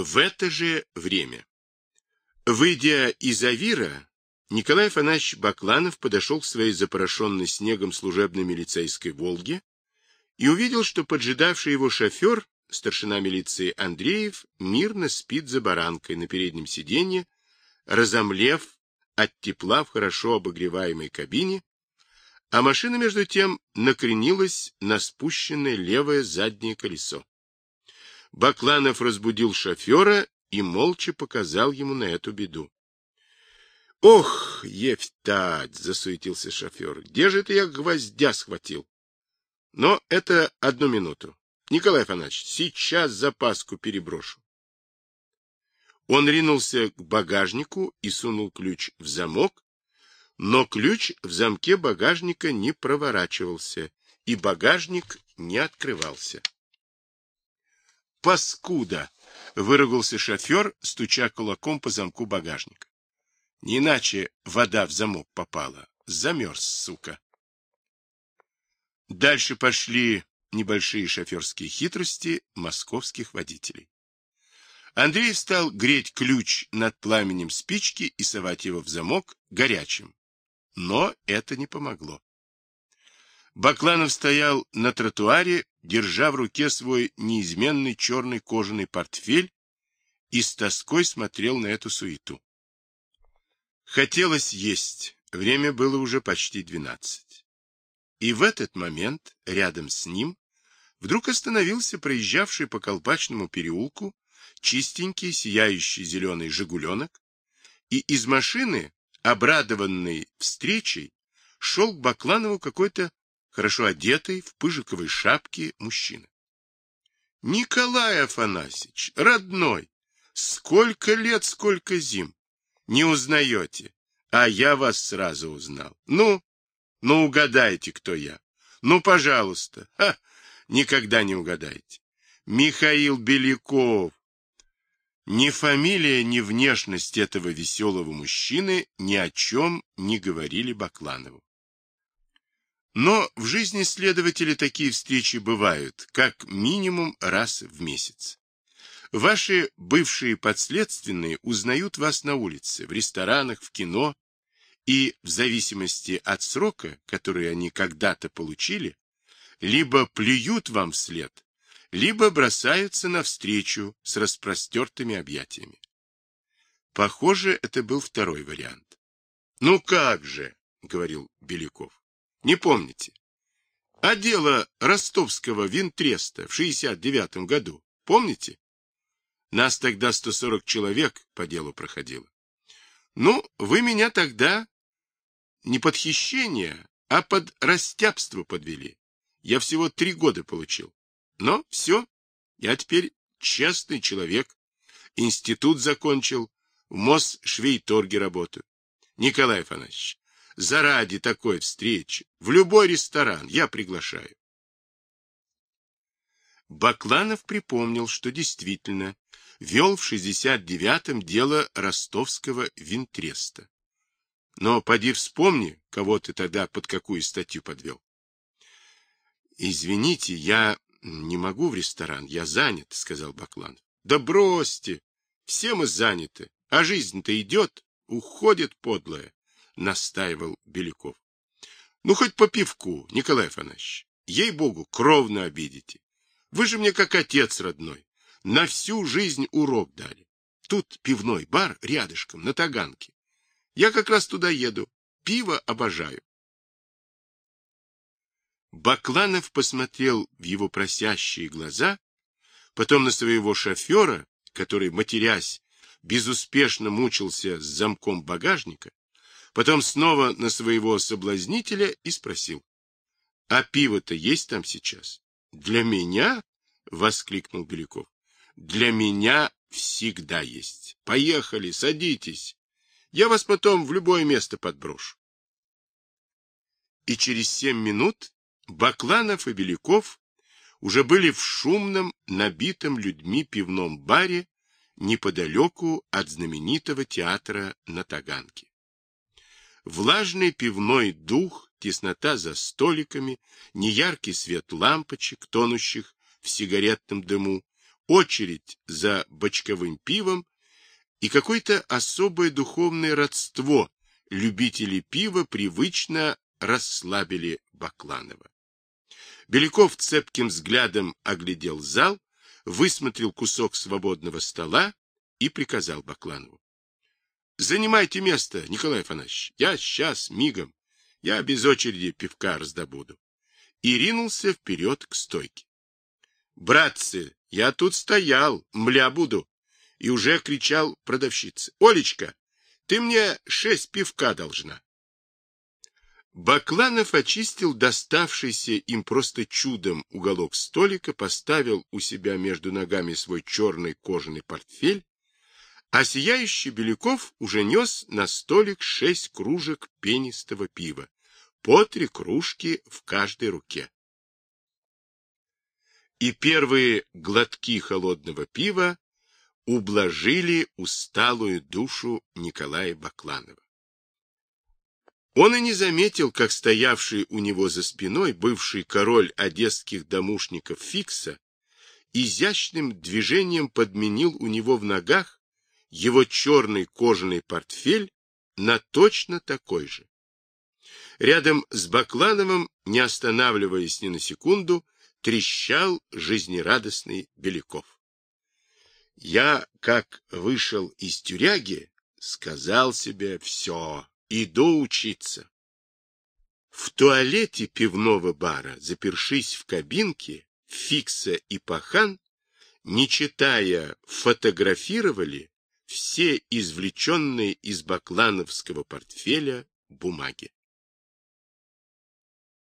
В это же время. Выйдя из Авира, Николай Афанасьевич Бакланов подошел к своей запорошенной снегом служебной милицейской «Волге» и увидел, что поджидавший его шофер, старшина милиции Андреев, мирно спит за баранкой на переднем сиденье, разомлев от тепла в хорошо обогреваемой кабине, а машина, между тем, накренилась на спущенное левое заднее колесо. Бакланов разбудил шофера и молча показал ему на эту беду. — Ох, Евтать! — засуетился шофер. — Где же это я гвоздя схватил? — Но это одну минуту. Николай Афанасьевич, сейчас запаску переброшу. Он ринулся к багажнику и сунул ключ в замок, но ключ в замке багажника не проворачивался, и багажник не открывался. «Паскуда!» — выругался шофер, стуча кулаком по замку багажника. Не иначе вода в замок попала. Замерз, сука. Дальше пошли небольшие шоферские хитрости московских водителей. Андрей стал греть ключ над пламенем спички и совать его в замок горячим. Но это не помогло. Бакланов стоял на тротуаре, держа в руке свой неизменный черный кожаный портфель и с тоской смотрел на эту суету. Хотелось есть, время было уже почти двенадцать. И в этот момент рядом с ним вдруг остановился проезжавший по Колпачному переулку чистенький, сияющий зеленый «Жигуленок», и из машины, обрадованный встречей, шел к Бакланову какой-то хорошо одетый, в пыжиковой шапке мужчина. — Николай Афанасьевич, родной, сколько лет, сколько зим, не узнаете, а я вас сразу узнал. Ну, ну угадайте, кто я. Ну, пожалуйста, ха, никогда не угадаете. Михаил Беляков, ни фамилия, ни внешность этого веселого мужчины ни о чем не говорили Бакланову. Но в жизни следователя такие встречи бывают, как минимум раз в месяц. Ваши бывшие подследственные узнают вас на улице, в ресторанах, в кино, и в зависимости от срока, который они когда-то получили, либо плюют вам вслед, либо бросаются навстречу с распростертыми объятиями. Похоже, это был второй вариант. — Ну как же, — говорил Беляков, — не помните? А дело ростовского винтреста в 69-м году, помните? Нас тогда 140 человек по делу проходило. Ну, вы меня тогда не под хищение, а под растяпство подвели. Я всего три года получил. Но все, я теперь честный человек. Институт закончил, в Мосшвейторге работаю. Николай Афанасьевич, заради такой встречи, в любой ресторан я приглашаю. Бакланов припомнил, что действительно вел в 69-м дело ростовского винтреста. Но поди вспомни, кого ты тогда под какую статью подвел. Извините, я не могу в ресторан, я занят, сказал Бакланов. Да бросьте, все мы заняты, а жизнь-то идет, уходит подлая, настаивал Беляков. Ну, хоть по пивку, Николай Афанасьевич, ей-богу, кровно обидите. Вы же мне как отец родной, на всю жизнь урок дали. Тут пивной бар рядышком, на Таганке. Я как раз туда еду, пиво обожаю. Бакланов посмотрел в его просящие глаза, потом на своего шофера, который, матерясь, безуспешно мучился с замком багажника, потом снова на своего соблазнителя и спросил, — А пиво-то есть там сейчас? — Для меня? — воскликнул Беляков. — Для меня всегда есть. Поехали, садитесь. Я вас потом в любое место подброшу. И через семь минут Бакланов и Беляков уже были в шумном, набитом людьми пивном баре неподалеку от знаменитого театра на Таганке. Влажный пивной дух, теснота за столиками, неяркий свет лампочек, тонущих в сигаретном дыму, очередь за бочковым пивом и какое-то особое духовное родство любителей пива привычно расслабили Бакланова. Беляков цепким взглядом оглядел зал, высмотрел кусок свободного стола и приказал Бакланову. — Занимайте место, Николай Афанасьевич, я сейчас, мигом, я без очереди пивка раздобуду. И ринулся вперед к стойке. — Братцы, я тут стоял, мля буду, и уже кричал продавщице. — Олечка, ты мне шесть пивка должна. Бакланов очистил доставшийся им просто чудом уголок столика, поставил у себя между ногами свой черный кожаный портфель, а сияющий Беляков уже нес на столик шесть кружек пенистого пива, по три кружки в каждой руке. И первые глотки холодного пива ублажили усталую душу Николая Бакланова. Он и не заметил, как стоявший у него за спиной бывший король одесских домушников Фикса изящным движением подменил у него в ногах его черный кожаный портфель на точно такой же. Рядом с Баклановым, не останавливаясь ни на секунду, трещал жизнерадостный Беляков. Я, как вышел из тюряги, сказал себе все, Иду учиться. В туалете пивного бара, запершись в кабинке, Фикса и Пахан, не читая, фотографировали все извлеченные из баклановского портфеля бумаги.